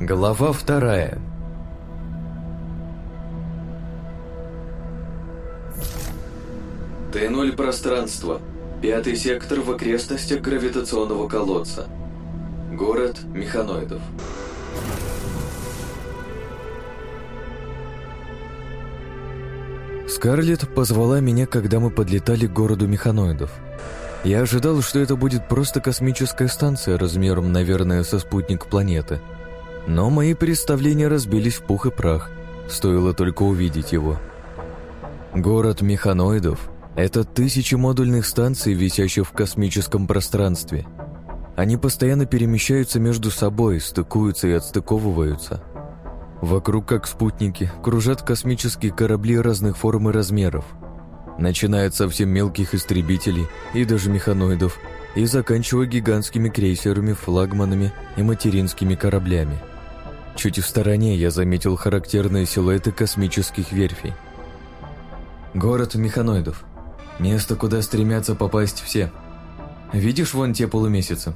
Глава вторая Т-0 пространство. Пятый сектор в окрестностях гравитационного колодца. Город механоидов. Скарлетт позвала меня, когда мы подлетали к городу механоидов. Я ожидал, что это будет просто космическая станция размером, наверное, со спутник планеты. Но мои представления разбились в пух и прах, стоило только увидеть его. Город механоидов — это тысячи модульных станций, висящих в космическом пространстве. Они постоянно перемещаются между собой, стыкуются и отстыковываются. Вокруг, как спутники, кружат космические корабли разных форм и размеров. Начиная от совсем мелких истребителей и даже механоидов, и заканчивая гигантскими крейсерами, флагманами и материнскими кораблями. Чуть в стороне я заметил характерные силуэты космических верфей. Город механоидов. Место, куда стремятся попасть все. Видишь вон те полумесяцы?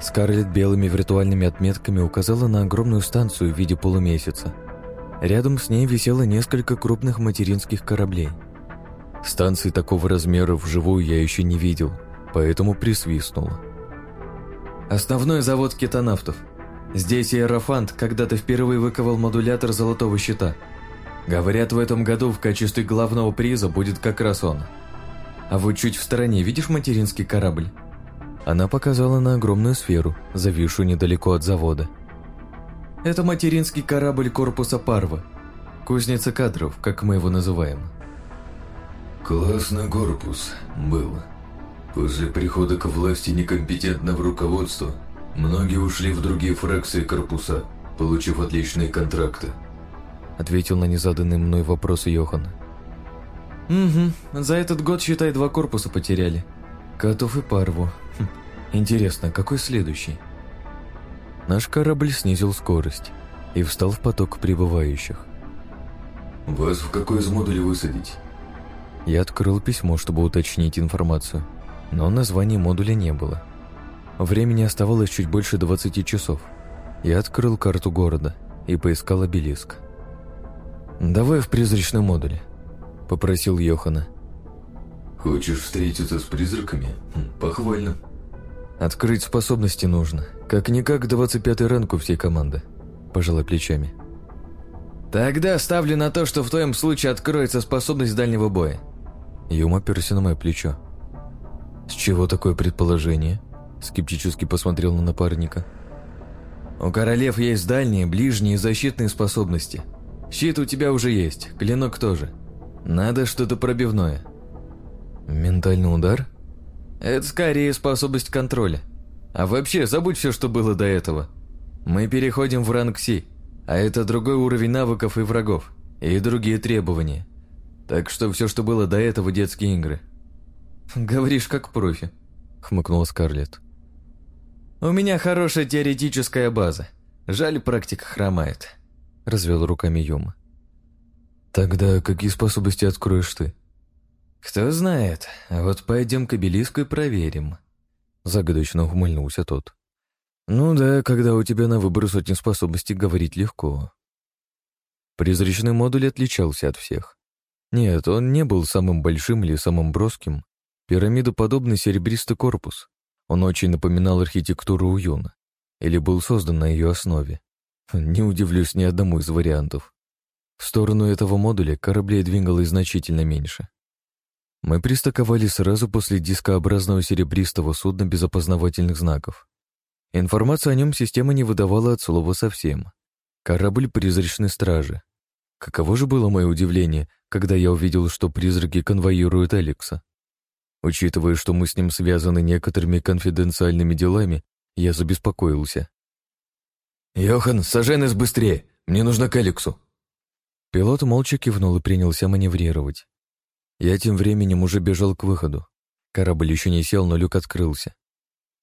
Скарлетт белыми виртуальными отметками указала на огромную станцию в виде полумесяца. Рядом с ней висело несколько крупных материнских кораблей. Станции такого размера вживую я еще не видел, поэтому присвистнул. Основной завод кетонавтов. Здесь Иерофант когда-то впервые выковал модулятор золотого щита. Говорят, в этом году в качестве главного приза будет как раз он. А вот чуть в стороне видишь материнский корабль? Она показала на огромную сферу, зависшую недалеко от завода. Это материнский корабль корпуса Парва. Кузница кадров, как мы его называем. Классный корпус был. После прихода к власти некомпетентного руководства многие ушли в другие фракции корпуса, получив отличные контракты. Ответил на незаданный мной вопрос Йохан. Угу, за этот год, считай, два корпуса потеряли. Котов и Парву. Хм. Интересно, какой следующий? Наш корабль снизил скорость и встал в поток прибывающих. «Вас в какой из модулей высадить?» Я открыл письмо, чтобы уточнить информацию, но названия модуля не было. Времени оставалось чуть больше 20 часов. Я открыл карту города и поискал обелиск. «Давай в призрачном модуле», — попросил Йохана. «Хочешь встретиться с призраками? Хм, похвально». «Открыть способности нужно. Как-никак 25-й ранг у всей команды», — пожалуй плечами. «Тогда ставлю на то, что в твоем случае откроется способность дальнего боя», Юм оперся на мое плечо. «С чего такое предположение?» Скептически посмотрел на напарника. «У королев есть дальние, ближние и защитные способности. Щит у тебя уже есть, клинок тоже. Надо что-то пробивное». «Ментальный удар?» «Это скорее способность контроля. А вообще, забудь все, что было до этого. Мы переходим в ранг Си, а это другой уровень навыков и врагов, и другие требования. Так что все, что было до этого, детские игры. Говоришь, как профи, хмыкнула Скарлетт. У меня хорошая теоретическая база. Жаль, практика хромает, развел руками Юма. Тогда какие способности откроешь ты? Кто знает, а вот пойдем к обелиску и проверим. Загадочно ухмыльнулся тот. Ну да, когда у тебя на выбор сотни способностей говорить легко. Призрачный модуль отличался от всех. Нет, он не был самым большим или самым броским. Пирамидоподобный серебристый корпус. Он очень напоминал архитектуру Уюна. Или был создан на ее основе. Не удивлюсь ни одному из вариантов. В сторону этого модуля кораблей двигалось значительно меньше. Мы пристыковали сразу после дискообразного серебристого судна без опознавательных знаков. Информацию о нем система не выдавала от слова совсем. Корабль призрачной стражи. Каково же было мое удивление, когда я увидел, что призраки конвоируют Алекса. Учитывая, что мы с ним связаны некоторыми конфиденциальными делами, я забеспокоился. «Йохан, сажай нас быстрее! Мне нужно к Алексу!» Пилот молча кивнул и принялся маневрировать. Я тем временем уже бежал к выходу. Корабль еще не сел, но люк открылся.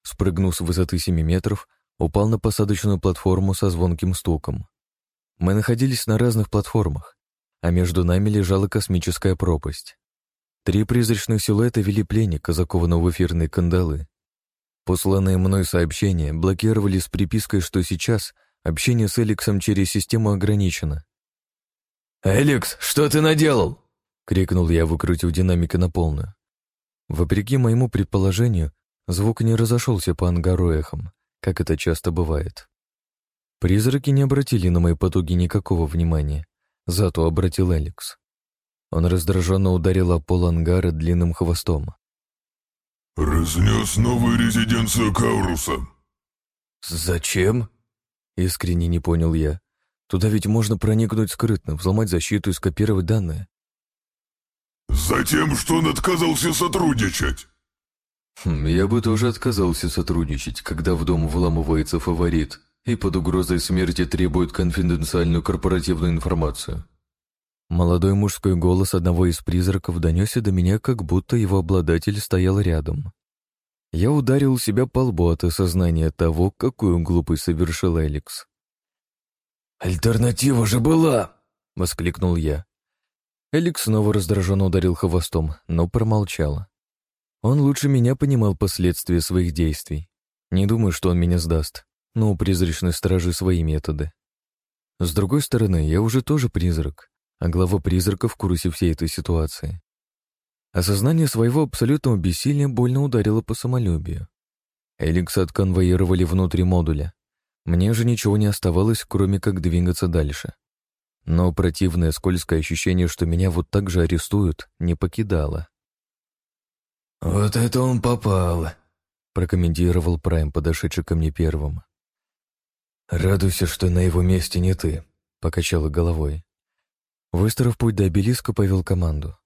Спрыгнув с высоты 7 метров, упал на посадочную платформу со звонким стуком. Мы находились на разных платформах, а между нами лежала космическая пропасть. Три призрачных силуэта вели пленника, закованного в эфирные кандалы. Посланные мной сообщения блокировали с припиской, что сейчас Общение с Эликсом через систему ограничено. «Эликс, что ты наделал?» — крикнул я, выкрутив динамика на полную. Вопреки моему предположению, звук не разошелся по ангару эхом, как это часто бывает. Призраки не обратили на мои потуги никакого внимания, зато обратил Эликс. Он раздраженно ударил о пол ангара длинным хвостом. «Разнес новую резиденцию Кауруса». «Зачем?» — искренне не понял я. Туда ведь можно проникнуть скрытно, взломать защиту и скопировать данные. «Затем, что он отказался сотрудничать!» хм, «Я бы тоже отказался сотрудничать, когда в дом вламывается фаворит и под угрозой смерти требует конфиденциальную корпоративную информацию». Молодой мужской голос одного из призраков донесся до меня, как будто его обладатель стоял рядом. Я ударил себя по лбу от осознания того, какую глупость совершил Эликс. «Альтернатива же была!» — воскликнул я. Эликс снова раздраженно ударил хвостом, но промолчал. Он лучше меня понимал последствия своих действий. Не думаю, что он меня сдаст, но у призрачной стражи свои методы. С другой стороны, я уже тоже призрак, а глава призрака в курсе всей этой ситуации. Осознание своего абсолютного бессилия больно ударило по самолюбию. Эликса отконвоировали внутри модуля, мне же ничего не оставалось, кроме как двигаться дальше. Но противное скользкое ощущение, что меня вот так же арестуют, не покидало. «Вот это он попал», — прокомментировал Прайм, подошедший ко мне первым. «Радуйся, что на его месте не ты», — покачала головой. Выстроив путь до обелиска, повел команду.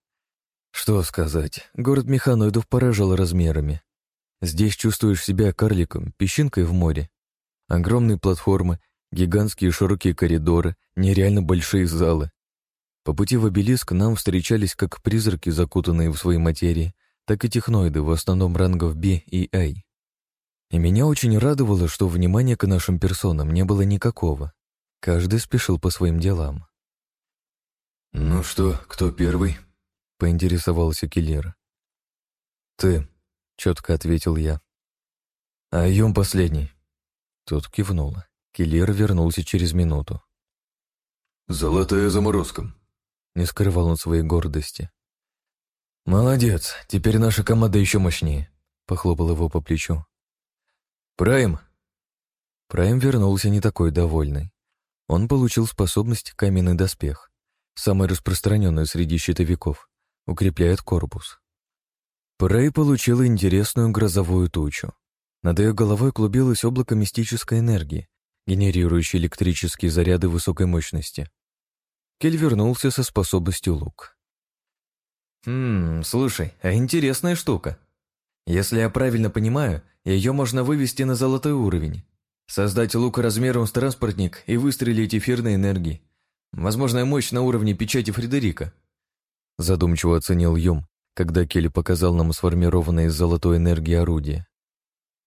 Что сказать, город механоидов поражал размерами. Здесь чувствуешь себя карликом, песчинкой в море, Огромные платформы, гигантские широкие коридоры, нереально большие залы. По пути в обелиск нам встречались как призраки, закутанные в свои материи, так и техноиды, в основном рангов B и A. И меня очень радовало, что внимания к нашим персонам не было никакого. Каждый спешил по своим делам. «Ну что, кто первый?» — поинтересовался киллер. «Ты», — четко ответил я. «А Юм последний». Тот кивнул. Киллер вернулся через минуту. «Золотая заморозка», — не скрывал он своей гордости. «Молодец, теперь наша команда еще мощнее», — похлопал его по плечу. «Прайм!» Прайм вернулся не такой довольный. Он получил способность «Каменный доспех», самая распространенная среди щитовиков, укрепляет корпус. Прай получил интересную грозовую тучу. Над ее головой клубилось облако мистической энергии, генерирующей электрические заряды высокой мощности. Кель вернулся со способностью лук. «Хм, слушай, а интересная штука. Если я правильно понимаю, ее можно вывести на золотой уровень. Создать лук размером с транспортник и выстрелить эфирной энергией. Возможная мощь на уровне печати Фредерика». Задумчиво оценил Юм, когда Келли показал нам сформированное из золотой энергии орудие.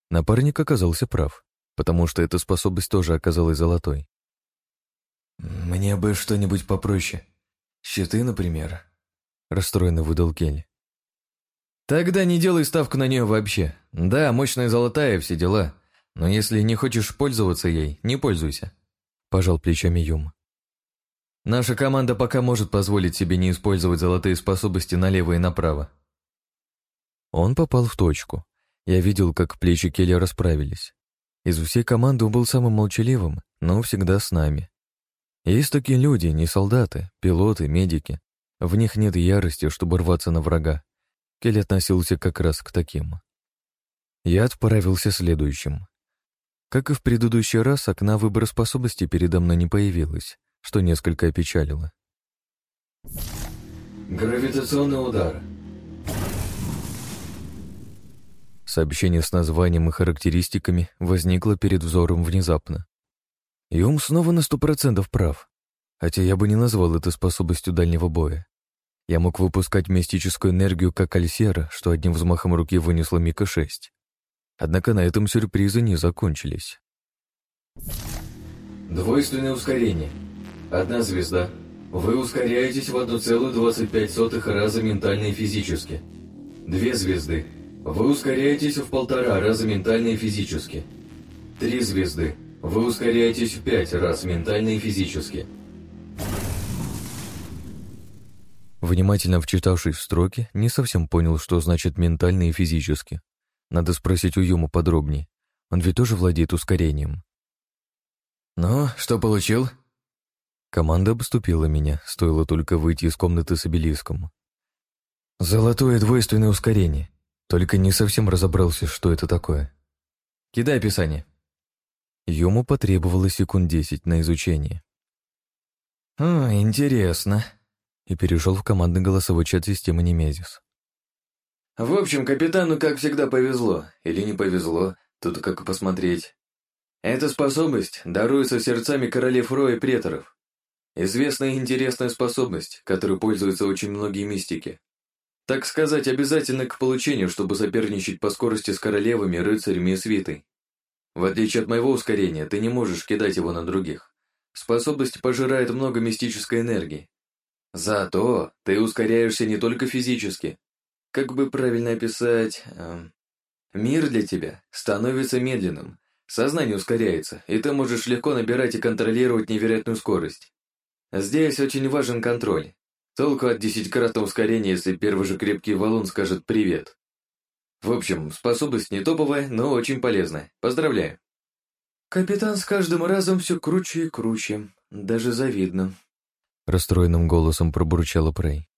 Напарник оказался прав, потому что эта способность тоже оказалась золотой. «Мне бы что-нибудь попроще. Щиты, например», — расстроенно выдал Келли. «Тогда не делай ставку на нее вообще. Да, мощная золотая, все дела. Но если не хочешь пользоваться ей, не пользуйся», — пожал плечами Юм. «Наша команда пока может позволить себе не использовать золотые способности налево и направо». Он попал в точку, я видел, как плечи Келли расправились. Из всей команды он был самым молчаливым, но всегда с нами. Есть такие люди, не солдаты, пилоты, медики. В них нет ярости, чтобы рваться на врага. Келли относился как раз к таким. Я отправился следующим. Как и в предыдущий раз, окна выбора способностей передо мной не появилось, что несколько опечалило. Гравитационный удар. Сообщение с названием и характеристиками возникло перед взором внезапно. И ум снова на сто процентов прав, хотя я бы не назвал это способностью дальнего боя. Я мог выпускать мистическую энергию, как Альсера, что одним взмахом руки вынесла Мика-6. Однако на этом сюрпризы не закончились. Двойственное ускорение. Одна звезда. Вы ускоряетесь в 1,25 раза ментально и физически. Две звезды. Вы ускоряетесь в полтора раза ментально и физически. Три звезды. Вы ускоряетесь в пять раз ментально и физически. Внимательно вчитавшись в строки, не совсем понял, что значит ментально и физически. Надо спросить у Юму подробнее. Он ведь тоже владеет ускорением. «Ну, что получил?» Команда обступила меня, стоило только выйти из комнаты с обелиском. «Золотое двойственное ускорение. Только не совсем разобрался, что это такое. Кидай описание». Юму потребовалось секунд десять на изучение. «О, интересно», и перешел в командный голосовой чат системы Немезис. В общем, капитану, как всегда, повезло. Или не повезло, тут как посмотреть. Эта способность даруется сердцами королев Роя и преторов. Известная и интересная способность, которой пользуются очень многие мистики. Так сказать, обязательно к получению, чтобы соперничать по скорости с королевами, рыцарями и свитой. В отличие от моего ускорения, ты не можешь кидать его на других. Способность пожирает много мистической энергии. Зато ты ускоряешься не только физически, как бы правильно описать... Э, мир для тебя становится медленным, сознание ускоряется, и ты можешь легко набирать и контролировать невероятную скорость. Здесь очень важен контроль. Толку от десятикратного ускорения, если первый же крепкий валун скажет «привет». В общем, способность не топовая, но очень полезная. Поздравляю. Капитан с каждым разом все круче и круче. Даже завидно. Расстроенным голосом пробурчала Прей.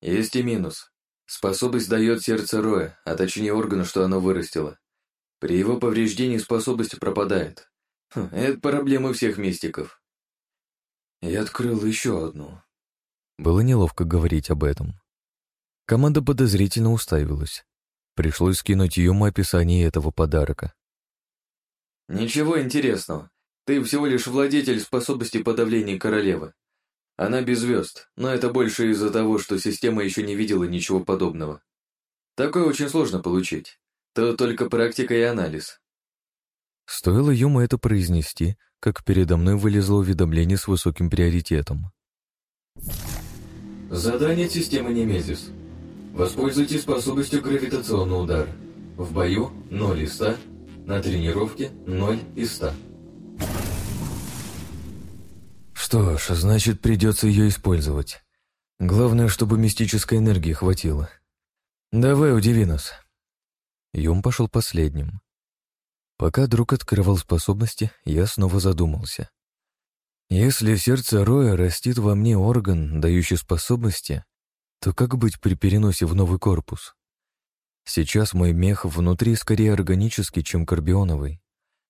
Есть и минус. Способность дает сердце Роя, а точнее органу, что оно вырастило. При его повреждении способность пропадает. Хм, это проблема всех мистиков. Я открыл еще одну. Было неловко говорить об этом. Команда подозрительно уставилась. Пришлось скинуть Юму описание этого подарка. «Ничего интересного. Ты всего лишь владетель способности подавления королевы. Она без звезд, но это больше из-за того, что система еще не видела ничего подобного. Такое очень сложно получить. То только практика и анализ. Стоило Юму это произнести, как передо мной вылезло уведомление с высоким приоритетом. Задание системы Немезис. Воспользуйтесь способностью гравитационный удар. В бою 0 из 100, на тренировке 0 из 100. Что ж, значит, придется ее использовать. Главное, чтобы мистической энергии хватило. Давай, удиви нас. Юм пошел последним. Пока друг открывал способности, я снова задумался. Если сердце Роя растит во мне орган, дающий способности, то как быть при переносе в новый корпус? Сейчас мой мех внутри скорее органический, чем карбионовый.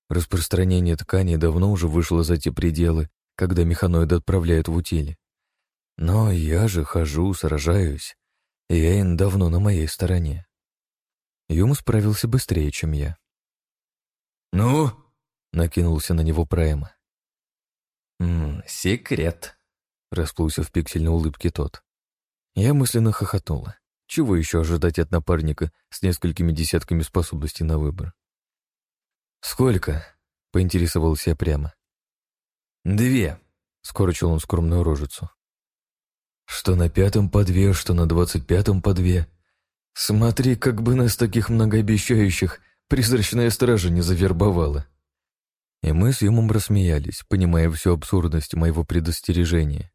Распространение ткани давно уже вышло за те пределы, когда механоиды отправляют в утиль. Но я же хожу, сражаюсь, и Эйн давно на моей стороне. Юм справился быстрее, чем я. «Ну?» — накинулся на него Прайма. «Ммм, секрет», — расплылся в пиксельной улыбке тот. Я мысленно хохотнула. Чего еще ожидать от напарника с несколькими десятками способностей на выбор? «Сколько?» — поинтересовался я прямо. «Две», — скорчил он скромную рожицу. «Что на пятом по две, что на двадцать пятом по две. Смотри, как бы нас таких многообещающих призрачная стража не завербовала». И мы с Юмом рассмеялись, понимая всю абсурдность моего предостережения.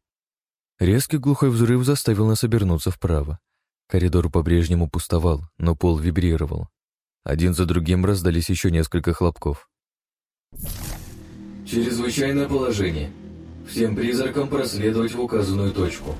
Резкий глухой взрыв заставил нас обернуться вправо. Коридор по-прежнему пустовал, но пол вибрировал. Один за другим раздались еще несколько хлопков. Чрезвычайное положение. Всем призракам проследовать в указанную точку.